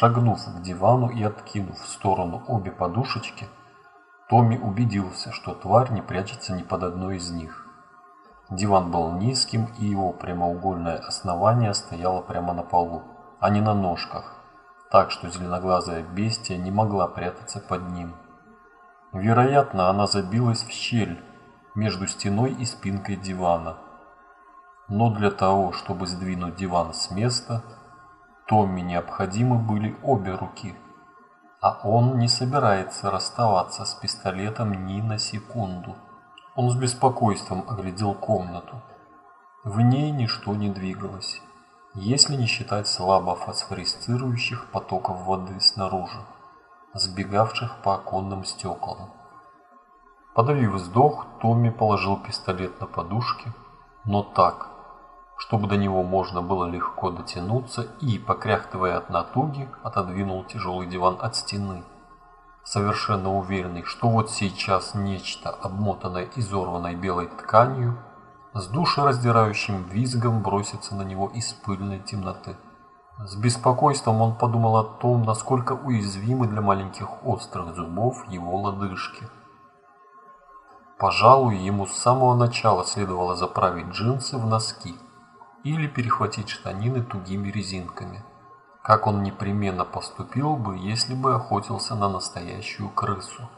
Шагнув к дивану и откинув в сторону обе подушечки, Томми убедился, что тварь не прячется ни под одной из них. Диван был низким, и его прямоугольное основание стояло прямо на полу, а не на ножках, так что зеленоглазая бестия не могла прятаться под ним. Вероятно, она забилась в щель между стеной и спинкой дивана. Но для того, чтобы сдвинуть диван с места, Томми необходимы были обе руки – а он не собирается расставаться с пистолетом ни на секунду. Он с беспокойством оглядел комнату. В ней ничто не двигалось, если не считать слабо фосфорисцирующих потоков воды снаружи, сбегавших по оконным стеклам. Подавив вздох, Томми положил пистолет на подушки, но так, чтобы до него можно было легко дотянуться и, покряхтывая от натуги, отодвинул тяжелый диван от стены. Совершенно уверенный, что вот сейчас нечто, обмотанное изорванной белой тканью, с душераздирающим визгом бросится на него из пыльной темноты. С беспокойством он подумал о том, насколько уязвимы для маленьких острых зубов его лодыжки. Пожалуй, ему с самого начала следовало заправить джинсы в носки или перехватить штанины тугими резинками, как он непременно поступил бы, если бы охотился на настоящую крысу.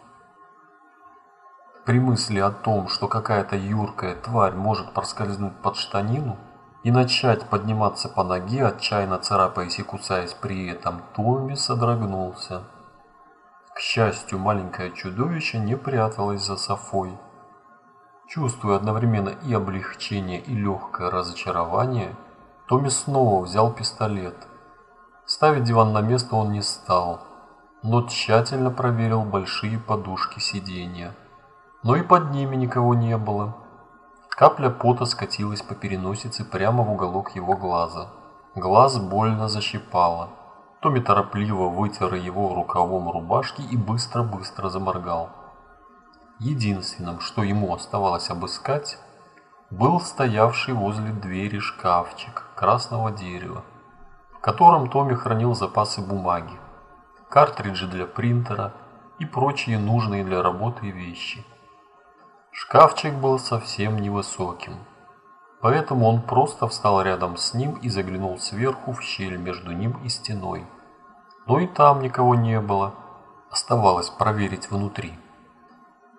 При мысли о том, что какая-то юркая тварь может проскользнуть под штанину и начать подниматься по ноге, отчаянно царапаясь и кусаясь при этом, Томми содрогнулся. К счастью, маленькое чудовище не пряталось за Софой. Чувствуя одновременно и облегчение, и легкое разочарование, Томми снова взял пистолет. Ставить диван на место он не стал, но тщательно проверил большие подушки сиденья. Но и под ними никого не было. Капля пота скатилась по переносице прямо в уголок его глаза. Глаз больно защипало. Томми торопливо вытер его рукавом рубашки и быстро-быстро заморгал. Единственным, что ему оставалось обыскать, был стоявший возле двери шкафчик красного дерева, в котором Томми хранил запасы бумаги, картриджи для принтера и прочие нужные для работы вещи. Шкафчик был совсем невысоким, поэтому он просто встал рядом с ним и заглянул сверху в щель между ним и стеной. Но и там никого не было, оставалось проверить внутри.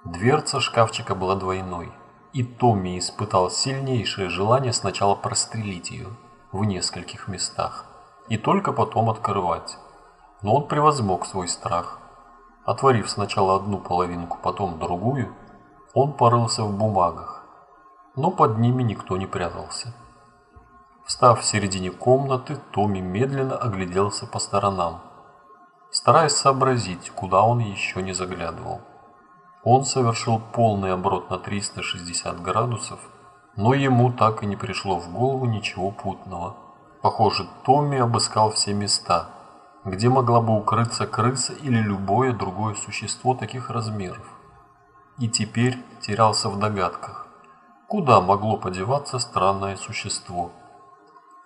Дверца шкафчика была двойной, и Томми испытал сильнейшее желание сначала прострелить ее в нескольких местах и только потом открывать. Но он превозмог свой страх. Отворив сначала одну половинку, потом другую, он порылся в бумагах, но под ними никто не прятался. Встав в середине комнаты, Томми медленно огляделся по сторонам, стараясь сообразить, куда он еще не заглядывал. Он совершил полный оборот на 360 градусов, но ему так и не пришло в голову ничего путного. Похоже, Томми обыскал все места, где могла бы укрыться крыса или любое другое существо таких размеров. И теперь терялся в догадках, куда могло подеваться странное существо.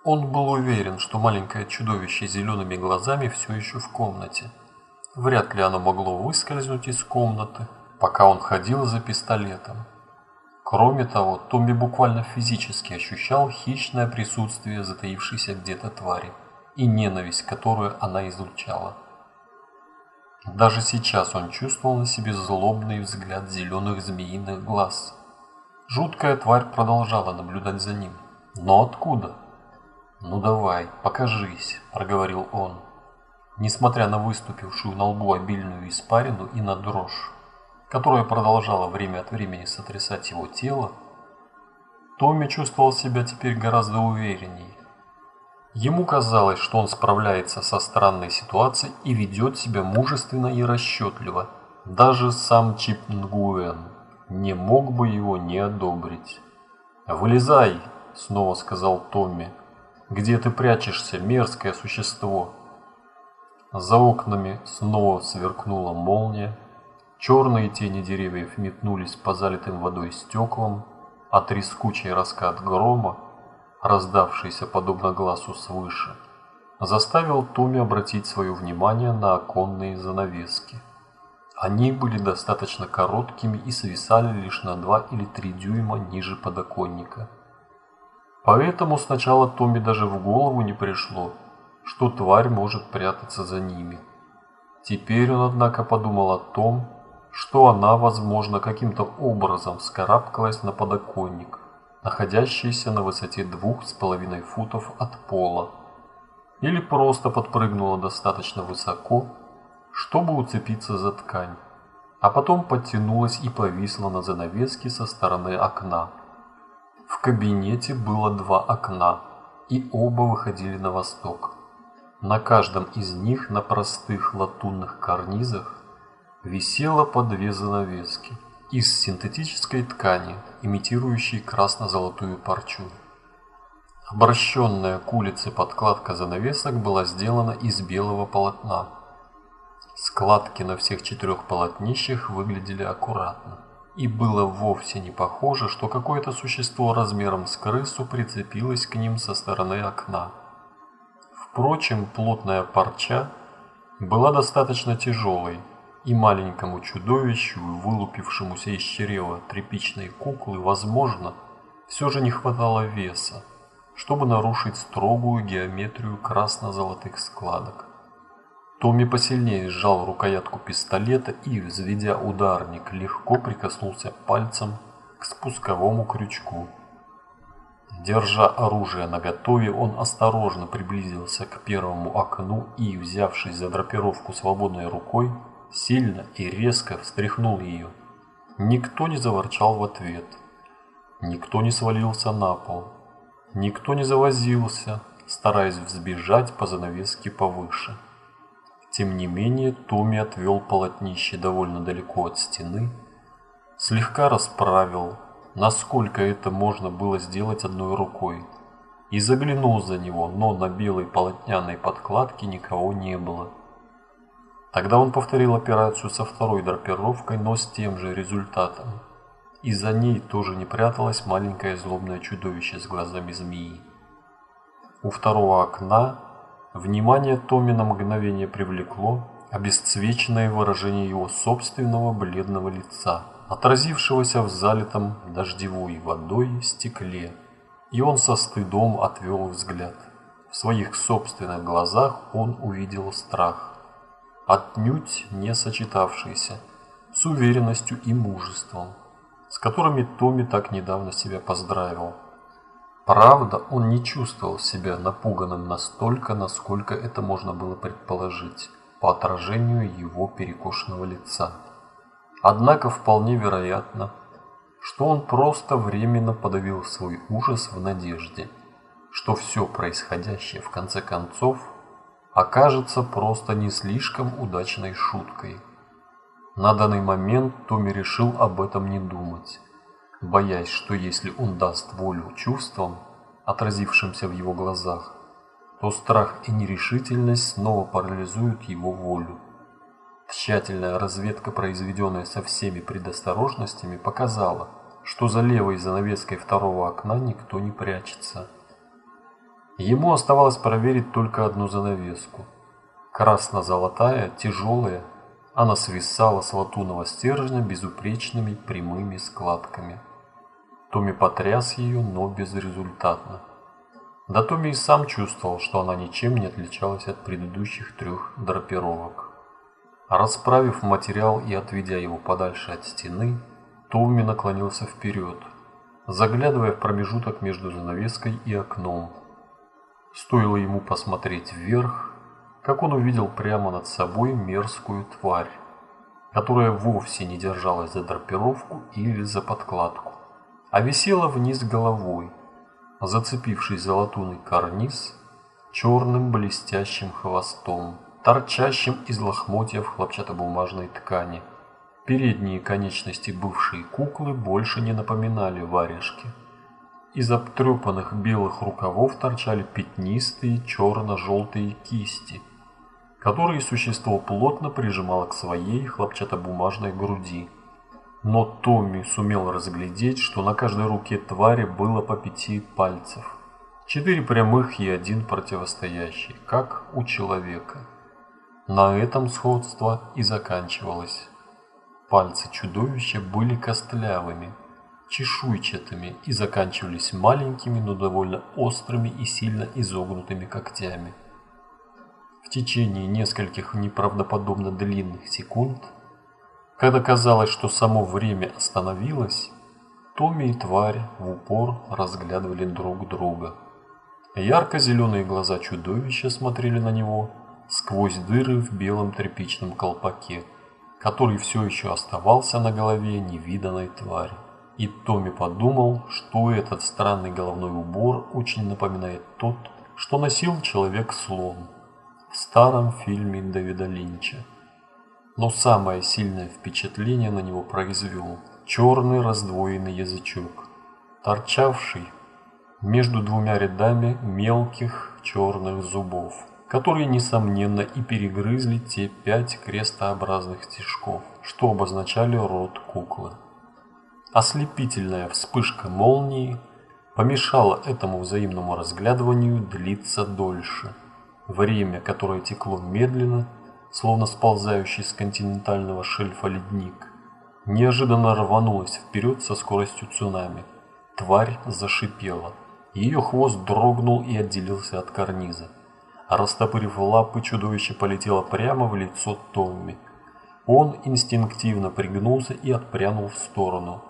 Он был уверен, что маленькое чудовище с зелеными глазами все еще в комнате. Вряд ли оно могло выскользнуть из комнаты, пока он ходил за пистолетом. Кроме того, Томми буквально физически ощущал хищное присутствие затаившейся где-то твари и ненависть, которую она излучала. Даже сейчас он чувствовал на себе злобный взгляд зеленых змеиных глаз. Жуткая тварь продолжала наблюдать за ним. Но откуда? «Ну давай, покажись», – проговорил он, несмотря на выступившую на лбу обильную испарину и на дрожь которая продолжала время от времени сотрясать его тело, Томми чувствовал себя теперь гораздо увереннее. Ему казалось, что он справляется со странной ситуацией и ведет себя мужественно и расчетливо. Даже сам Чип Нгуэн не мог бы его не одобрить. «Вылезай!» – снова сказал Томми. «Где ты прячешься, мерзкое существо?» За окнами снова сверкнула молния, Черные тени деревьев метнулись по залитым водой стеклам, а трескучий раскат грома, раздавшийся подобно глазу свыше, заставил Томми обратить свое внимание на оконные занавески. Они были достаточно короткими и свисали лишь на 2 или 3 дюйма ниже подоконника. Поэтому сначала Томми даже в голову не пришло, что тварь может прятаться за ними. Теперь он, однако, подумал о том, что она, возможно, каким-то образом вскарабкалась на подоконник, находящийся на высоте двух с половиной футов от пола, или просто подпрыгнула достаточно высоко, чтобы уцепиться за ткань, а потом подтянулась и повисла на занавеске со стороны окна. В кабинете было два окна, и оба выходили на восток. На каждом из них на простых латунных карнизах висело по две занавески из синтетической ткани, имитирующей красно-золотую парчу. Обращенная к улице подкладка занавесок была сделана из белого полотна, Складки на всех четырех полотнищах выглядели аккуратно. И было вовсе не похоже, что какое-то существо размером с крысу прицепилось к ним со стороны окна. Впрочем, плотная парча была достаточно тяжелой, и маленькому чудовищу, вылупившемуся из чрева тряпичной куклы, возможно, все же не хватало веса, чтобы нарушить строгую геометрию красно-золотых складок. Томми посильнее сжал рукоятку пистолета и, взведя ударник, легко прикоснулся пальцем к спусковому крючку. Держа оружие наготове, он осторожно приблизился к первому окну и, взявшись за драпировку свободной рукой, сильно и резко встряхнул ее. Никто не заворчал в ответ. Никто не свалился на пол. Никто не завозился, стараясь взбежать по занавеске повыше. Тем не менее, Томми отвел полотнище довольно далеко от стены, слегка расправил, насколько это можно было сделать одной рукой, и заглянул за него, но на белой полотняной подкладке никого не было. Тогда он повторил операцию со второй драпировкой, но с тем же результатом. И за ней тоже не пряталось маленькое злобное чудовище с глазами змеи. У второго окна Внимание Томми на мгновение привлекло обесцвеченное выражение его собственного бледного лица, отразившегося в залитом дождевой водой стекле, и он со стыдом отвел взгляд. В своих собственных глазах он увидел страх, отнюдь не сочетавшийся с уверенностью и мужеством, с которыми Томми так недавно себя поздравил. Правда, он не чувствовал себя напуганным настолько, насколько это можно было предположить по отражению его перекошенного лица. Однако вполне вероятно, что он просто временно подавил свой ужас в надежде, что все происходящее в конце концов окажется просто не слишком удачной шуткой. На данный момент Томми решил об этом не думать боясь, что если он даст волю чувствам, отразившимся в его глазах, то страх и нерешительность снова парализуют его волю. Тщательная разведка, произведенная со всеми предосторожностями, показала, что за левой занавеской второго окна никто не прячется. Ему оставалось проверить только одну занавеску. Красно-золотая, тяжелая, она свисала с латунного стержня безупречными прямыми складками. Томми потряс ее, но безрезультатно. Да Томми и сам чувствовал, что она ничем не отличалась от предыдущих трех драпировок. Расправив материал и отведя его подальше от стены, Томми наклонился вперед, заглядывая в промежуток между занавеской и окном. Стоило ему посмотреть вверх, как он увидел прямо над собой мерзкую тварь, которая вовсе не держалась за драпировку или за подкладку а висела вниз головой, зацепившись за латунный карниз черным блестящим хвостом, торчащим из лохмотьев хлопчатобумажной ткани. Передние конечности бывшей куклы больше не напоминали варежки. Из обтрепанных белых рукавов торчали пятнистые черно-желтые кисти, которые существо плотно прижимало к своей хлопчатобумажной груди. Но Томми сумел разглядеть, что на каждой руке твари было по пяти пальцев. Четыре прямых и один противостоящий, как у человека. На этом сходство и заканчивалось. Пальцы чудовища были костлявыми, чешуйчатыми и заканчивались маленькими, но довольно острыми и сильно изогнутыми когтями. В течение нескольких неправдоподобно длинных секунд, когда казалось, что само время остановилось, Томми и тварь в упор разглядывали друг друга. Ярко-зеленые глаза чудовища смотрели на него сквозь дыры в белом тряпичном колпаке, который все еще оставался на голове невиданной твари. И Томми подумал, что этот странный головной убор очень напоминает тот, что носил человек-слон в старом фильме Дэвида Линча. Но самое сильное впечатление на него произвел черный раздвоенный язычок, торчавший между двумя рядами мелких черных зубов, которые, несомненно, и перегрызли те пять крестообразных стежков, что обозначали рот куклы. Ослепительная вспышка молнии помешала этому взаимному разглядыванию длиться дольше – Время, которое текло медленно, словно сползающий с континентального шельфа ледник, неожиданно рванулось вперед со скоростью цунами. Тварь зашипела. Ее хвост дрогнул и отделился от карниза. Растопырив лапы, чудовище полетело прямо в лицо Томми. Он инстинктивно пригнулся и отпрянул в сторону.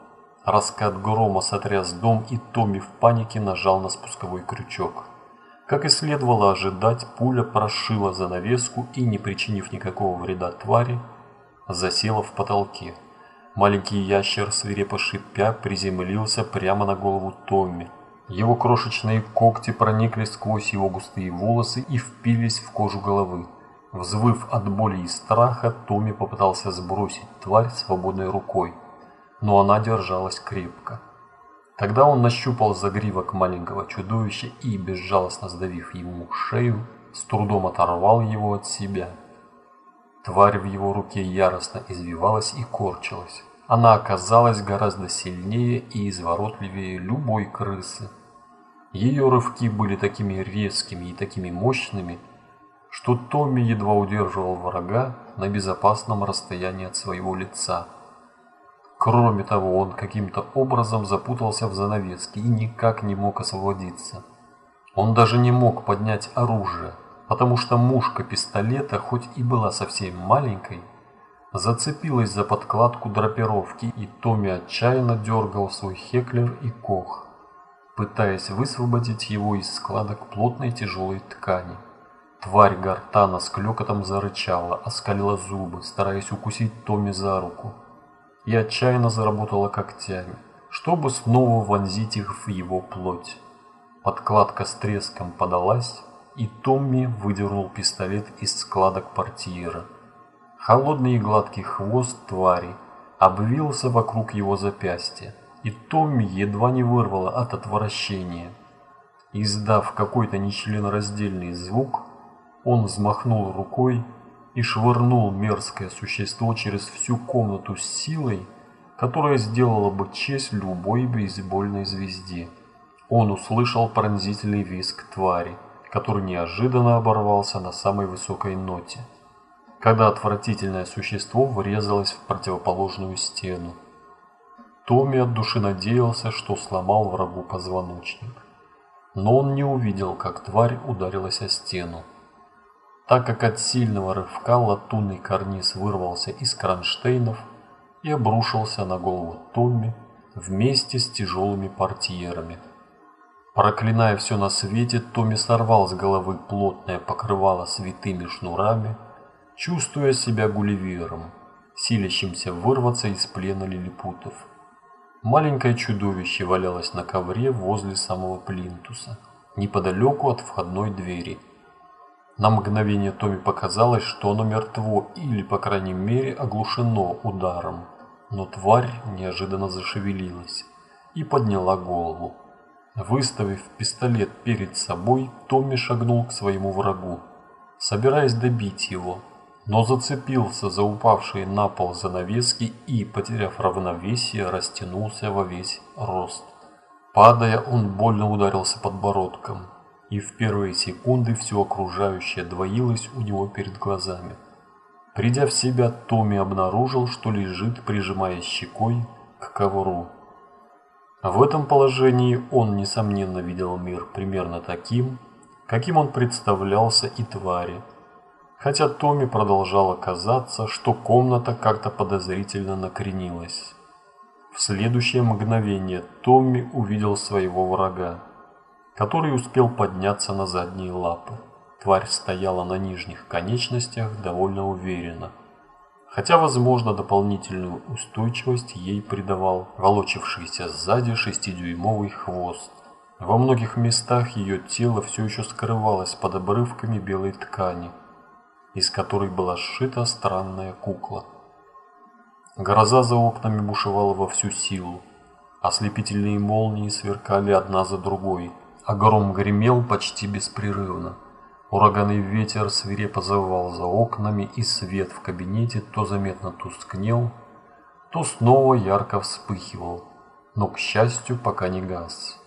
Раскат грома сотряс дом, и Томми в панике нажал на спусковой крючок. Как и следовало ожидать, пуля прошила занавеску и, не причинив никакого вреда твари, засела в потолке. Маленький ящер, свирепо шипя, приземлился прямо на голову Томми. Его крошечные когти проникли сквозь его густые волосы и впились в кожу головы. Взвыв от боли и страха, Томми попытался сбросить тварь свободной рукой, но она держалась крепко. Тогда он нащупал загривок маленького чудовища и, безжалостно сдавив ему шею, с трудом оторвал его от себя. Тварь в его руке яростно извивалась и корчилась. Она оказалась гораздо сильнее и изворотливее любой крысы. Ее рывки были такими резкими и такими мощными, что Томми едва удерживал врага на безопасном расстоянии от своего лица – Кроме того, он каким-то образом запутался в занавеске и никак не мог освободиться. Он даже не мог поднять оружие, потому что мушка пистолета, хоть и была совсем маленькой, зацепилась за подкладку драпировки, и Томми отчаянно дергал свой Хеклер и Кох, пытаясь высвободить его из складок плотной тяжелой ткани. Тварь гортана с клёкотом зарычала, оскалила зубы, стараясь укусить Томми за руку и отчаянно заработала когтями, чтобы снова вонзить их в его плоть. Подкладка с треском подалась, и Томми выдернул пистолет из складок портьера. Холодный и гладкий хвост твари обвился вокруг его запястья, и Томми едва не вырвало от отвращения. Издав какой-то нечленораздельный звук, он взмахнул рукой и швырнул мерзкое существо через всю комнату с силой, которая сделала бы честь любой бейсбольной звезде. Он услышал пронзительный визг твари, который неожиданно оборвался на самой высокой ноте, когда отвратительное существо врезалось в противоположную стену. Томми от души надеялся, что сломал врагу позвоночник. Но он не увидел, как тварь ударилась о стену так как от сильного рывка латунный карниз вырвался из кронштейнов и обрушился на голову Томми вместе с тяжелыми портьерами. Проклиная все на свете, Томми сорвал с головы плотное покрывало с витыми шнурами, чувствуя себя гулливером, силящимся вырваться из плена лилипутов. Маленькое чудовище валялось на ковре возле самого плинтуса, неподалеку от входной двери – на мгновение Томи показалось, что оно мертво или, по крайней мере, оглушено ударом. Но тварь неожиданно зашевелилась и подняла голову. Выставив пистолет перед собой, Томми шагнул к своему врагу, собираясь добить его, но зацепился за упавшие на пол занавески и, потеряв равновесие, растянулся во весь рост. Падая, он больно ударился подбородком, и в первые секунды все окружающее двоилось у него перед глазами. Придя в себя, Томми обнаружил, что лежит, прижимая щекой к ковру. В этом положении он, несомненно, видел мир примерно таким, каким он представлялся и твари. Хотя Томми продолжало казаться, что комната как-то подозрительно накренилась. В следующее мгновение Томми увидел своего врага, который успел подняться на задние лапы. Тварь стояла на нижних конечностях довольно уверенно, хотя, возможно, дополнительную устойчивость ей придавал волочившийся сзади шестидюймовый хвост. Во многих местах ее тело все еще скрывалось под обрывками белой ткани, из которой была сшита странная кукла. Гроза за окнами бушевала во всю силу. Ослепительные молнии сверкали одна за другой, а гром гремел почти беспрерывно. Ураганный ветер свирепо завывал за окнами, и свет в кабинете то заметно тускнел, то снова ярко вспыхивал, но, к счастью, пока не газ.